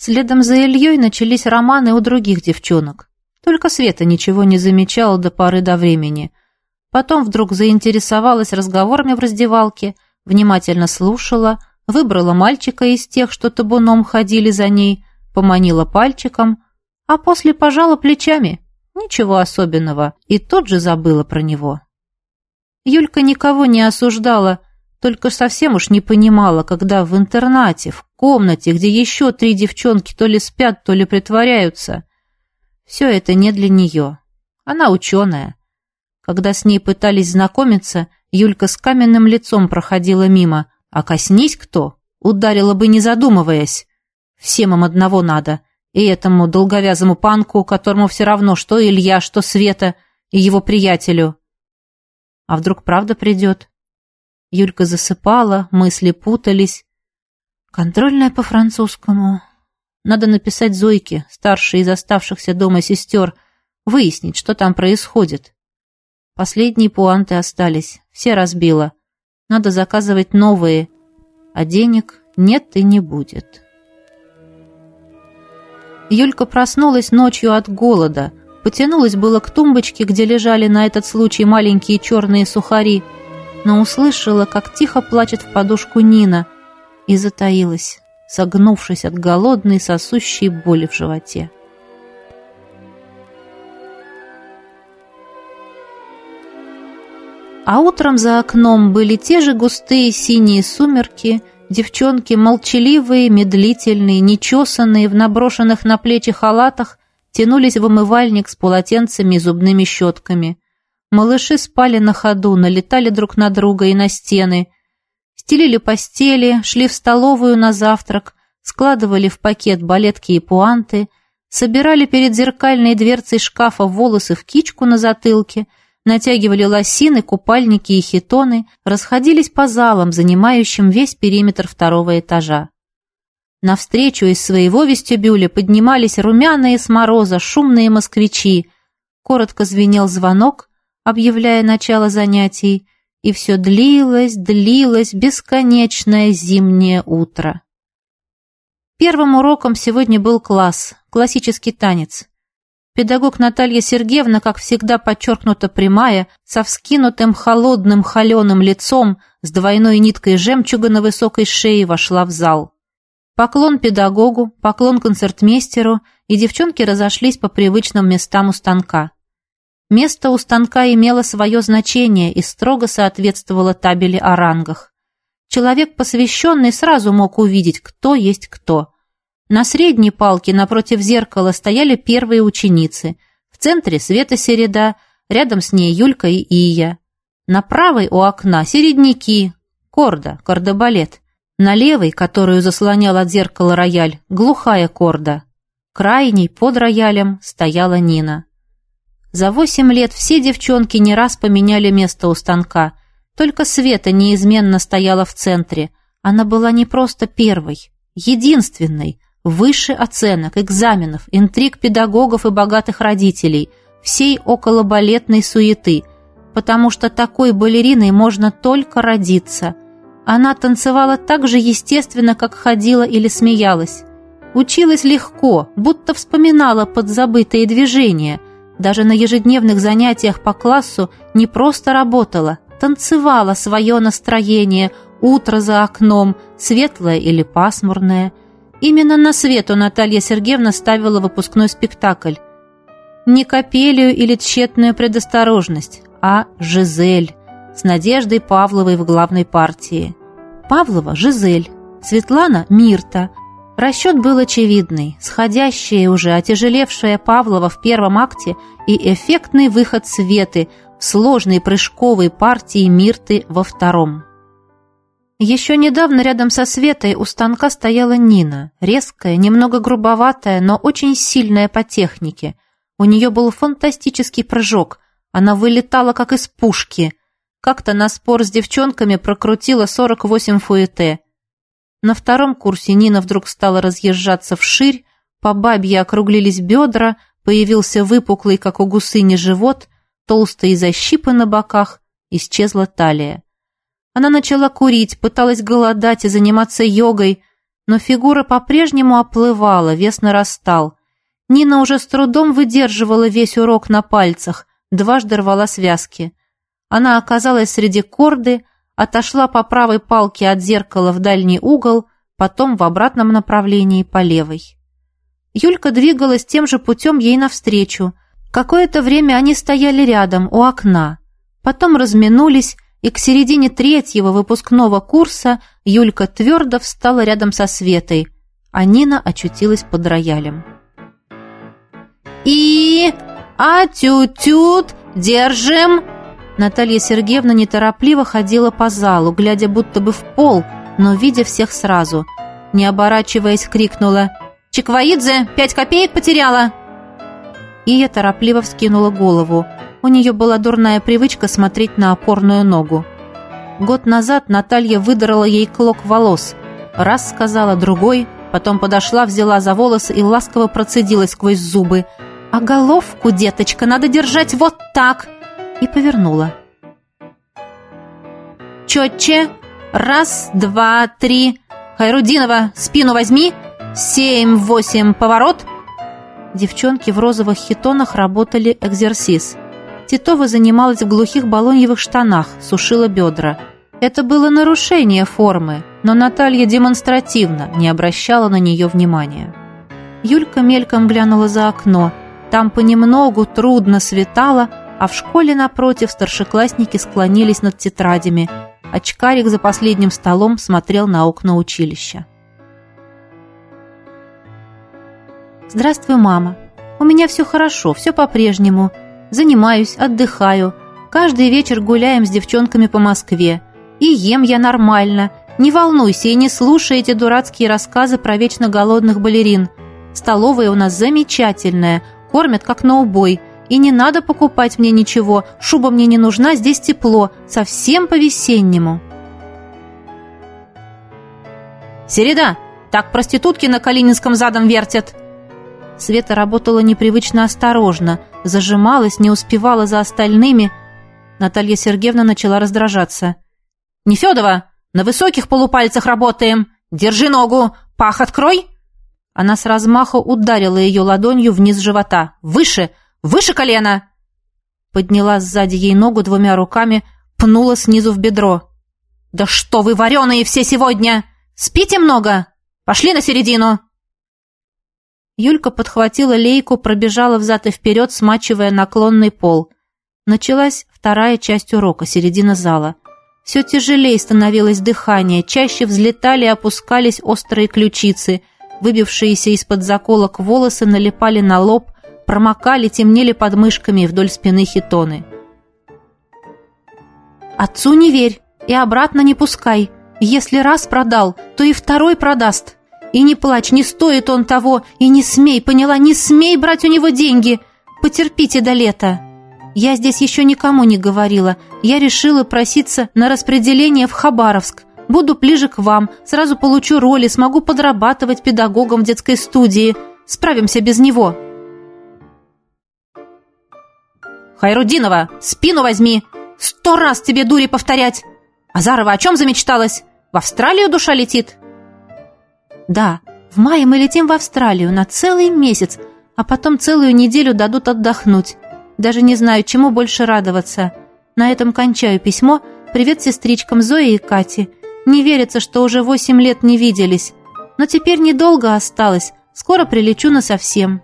Следом за Ильей начались романы у других девчонок. Только Света ничего не замечала до поры до времени. Потом вдруг заинтересовалась разговорами в раздевалке, внимательно слушала, выбрала мальчика из тех, что табуном ходили за ней, поманила пальчиком, а после пожала плечами. Ничего особенного, и тут же забыла про него. Юлька никого не осуждала, только совсем уж не понимала, когда в интернате, в комнате, где еще три девчонки то ли спят, то ли притворяются. Все это не для нее. Она ученая. Когда с ней пытались знакомиться, Юлька с каменным лицом проходила мимо, а коснись кто, ударила бы не задумываясь. Всем им одного надо. И этому долговязому панку, которому все равно, что Илья, что Света, и его приятелю. А вдруг правда придет? Юлька засыпала, мысли путались. Контрольная по французскому. Надо написать Зойке, старшей из оставшихся дома сестер, выяснить, что там происходит. Последние пуанты остались, все разбила. Надо заказывать новые, а денег нет и не будет. Юлька проснулась ночью от голода, потянулась было к тумбочке, где лежали на этот случай маленькие черные сухари – но услышала, как тихо плачет в подушку Нина, и затаилась, согнувшись от голодной сосущей боли в животе. А утром за окном были те же густые синие сумерки, девчонки молчаливые, медлительные, нечесанные, в наброшенных на плечи халатах, тянулись в умывальник с полотенцами и зубными щетками – Малыши спали на ходу, налетали друг на друга и на стены, стелили постели, шли в столовую на завтрак, складывали в пакет балетки и пуанты, собирали перед зеркальной дверцей шкафа волосы в кичку на затылке, натягивали лосины, купальники и хитоны, расходились по залам, занимающим весь периметр второго этажа. Навстречу из своего вестибюля поднимались румяные с мороза шумные москвичи. Коротко звенел звонок, объявляя начало занятий, и все длилось, длилось бесконечное зимнее утро. Первым уроком сегодня был класс, классический танец. Педагог Наталья Сергеевна, как всегда подчеркнуто прямая, со вскинутым холодным холеным лицом, с двойной ниткой жемчуга на высокой шее вошла в зал. Поклон педагогу, поклон концертмейстеру, и девчонки разошлись по привычным местам у станка. Место у станка имело свое значение и строго соответствовало табели о рангах. Человек, посвященный, сразу мог увидеть, кто есть кто. На средней палке напротив зеркала стояли первые ученицы. В центре Света Середа, рядом с ней Юлька и Ия. На правой у окна середняки, корда, кордобалет. На левой, которую заслонял от зеркала рояль, глухая корда. Крайней, под роялем, стояла Нина. За восемь лет все девчонки не раз поменяли место у станка. Только Света неизменно стояла в центре. Она была не просто первой, единственной, выше оценок, экзаменов, интриг педагогов и богатых родителей, всей околобалетной суеты, потому что такой балериной можно только родиться. Она танцевала так же естественно, как ходила или смеялась. Училась легко, будто вспоминала подзабытые движения – даже на ежедневных занятиях по классу не просто работала, танцевала свое настроение, утро за окном, светлое или пасмурное. Именно на свету Наталья Сергеевна ставила выпускной спектакль. Не капелию или тщетную предосторожность, а Жизель с Надеждой Павловой в главной партии. Павлова – Жизель, Светлана – Мирта – Расчет был очевидный, сходящая уже, отяжелевшая Павлова в первом акте и эффектный выход Светы в сложной прыжковой партии Мирты во втором. Еще недавно рядом со Светой у станка стояла Нина, резкая, немного грубоватая, но очень сильная по технике. У нее был фантастический прыжок, она вылетала как из пушки. Как-то на спор с девчонками прокрутила 48 фуэте – на втором курсе Нина вдруг стала разъезжаться вширь, по бабье округлились бедра, появился выпуклый, как у гусыни, живот, толстые защипы на боках, исчезла талия. Она начала курить, пыталась голодать и заниматься йогой. но фигура по-прежнему оплывала, вес нарастал. Нина уже с трудом выдерживала весь урок на пальцах, дважды рвала связки. Она оказалась среди корды, отошла по правой палке от зеркала в дальний угол, потом в обратном направлении по левой. Юлька двигалась тем же путем ей навстречу. Какое-то время они стояли рядом, у окна. Потом разминулись, и к середине третьего выпускного курса Юлька твердо встала рядом со Светой, а Нина очутилась под роялем. «И... атютют, держим!» Наталья Сергеевна неторопливо ходила по залу, глядя будто бы в пол, но видя всех сразу. Не оборачиваясь, крикнула «Чеквоидзе, пять копеек потеряла!» Ия торопливо вскинула голову. У нее была дурная привычка смотреть на опорную ногу. Год назад Наталья выдрала ей клок волос. Раз сказала, другой, потом подошла, взяла за волосы и ласково процедила сквозь зубы. «А головку, деточка, надо держать вот так!» И повернула. «Четче! Раз, два, три! Хайрудинова, спину возьми! Семь-восемь, поворот!» Девчонки в розовых хитонах работали экзерсис – Титова занималась в глухих балоньевых штанах, сушила бедра. Это было нарушение формы, но Наталья демонстративно не обращала на нее внимания. Юлька мельком глянула за окно. Там понемногу трудно светало, а в школе напротив старшеклассники склонились над тетрадями. Очкарик за последним столом смотрел на окна училища. «Здравствуй, мама. У меня все хорошо, все по-прежнему. Занимаюсь, отдыхаю. Каждый вечер гуляем с девчонками по Москве. И ем я нормально. Не волнуйся и не слушай эти дурацкие рассказы про вечно голодных балерин. Столовая у нас замечательная, кормят как на убой. И не надо покупать мне ничего, шуба мне не нужна, здесь тепло, совсем по-весеннему. «Середа, так проститутки на Калининском задом вертят!» Света работала непривычно осторожно, зажималась, не успевала за остальными. Наталья Сергеевна начала раздражаться. «Нефедова, на высоких полупальцах работаем! Держи ногу! Пах открой!» Она с размаху ударила ее ладонью вниз живота. «Выше! Выше колена!» Подняла сзади ей ногу двумя руками, пнула снизу в бедро. «Да что вы вареные все сегодня! Спите много? Пошли на середину!» Юлька подхватила лейку, пробежала взад и вперед, смачивая наклонный пол. Началась вторая часть урока, середина зала. Все тяжелее становилось дыхание, чаще взлетали и опускались острые ключицы, выбившиеся из-под заколок волосы налипали на лоб, промокали, темнели под мышками вдоль спины хитоны. «Отцу не верь и обратно не пускай. Если раз продал, то и второй продаст», и не плачь, не стоит он того, и не смей, поняла, не смей брать у него деньги. Потерпите до лета. Я здесь еще никому не говорила. Я решила проситься на распределение в Хабаровск. Буду ближе к вам, сразу получу роли, смогу подрабатывать педагогом в детской студии. Справимся без него. Хайрудинова, спину возьми. Сто раз тебе, дури, повторять. Азарова о чем замечталась? В Австралию душа летит? Да, в мае мы летим в Австралию на целый месяц, а потом целую неделю дадут отдохнуть. Даже не знаю, чему больше радоваться. На этом кончаю письмо. Привет сестричкам Зое и Кате. Не верится, что уже восемь лет не виделись. Но теперь недолго осталось. Скоро прилечу насовсем.